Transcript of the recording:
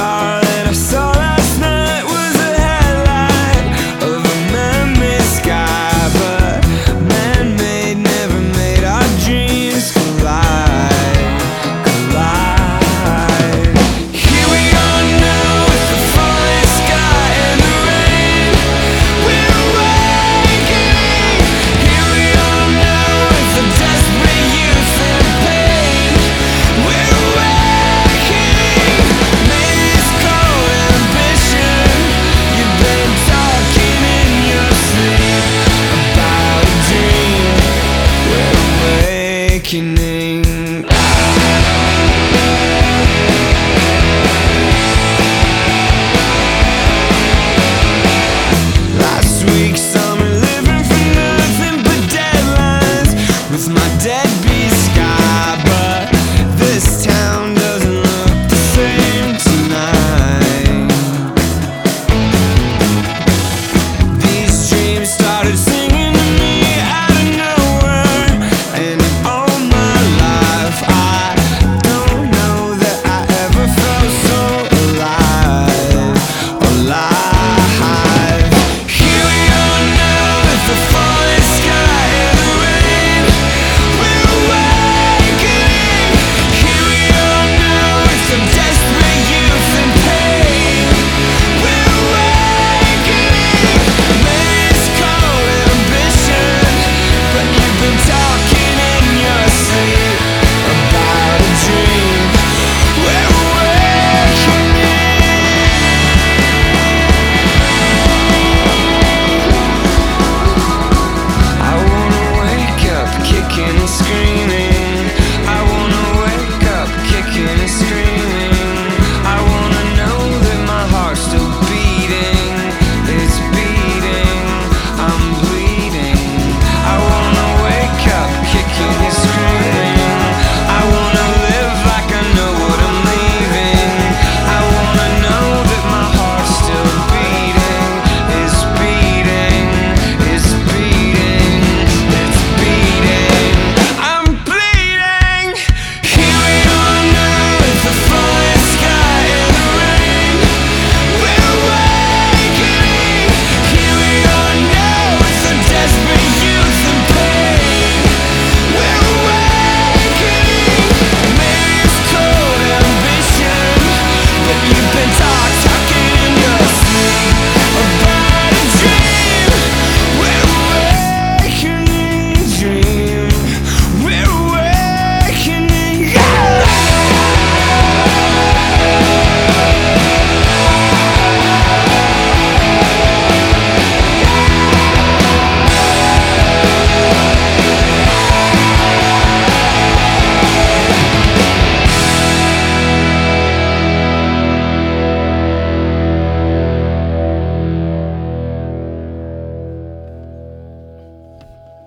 star. awakening. Last week, summer living for nothing but deadlines with my deadbeat sky, but this town.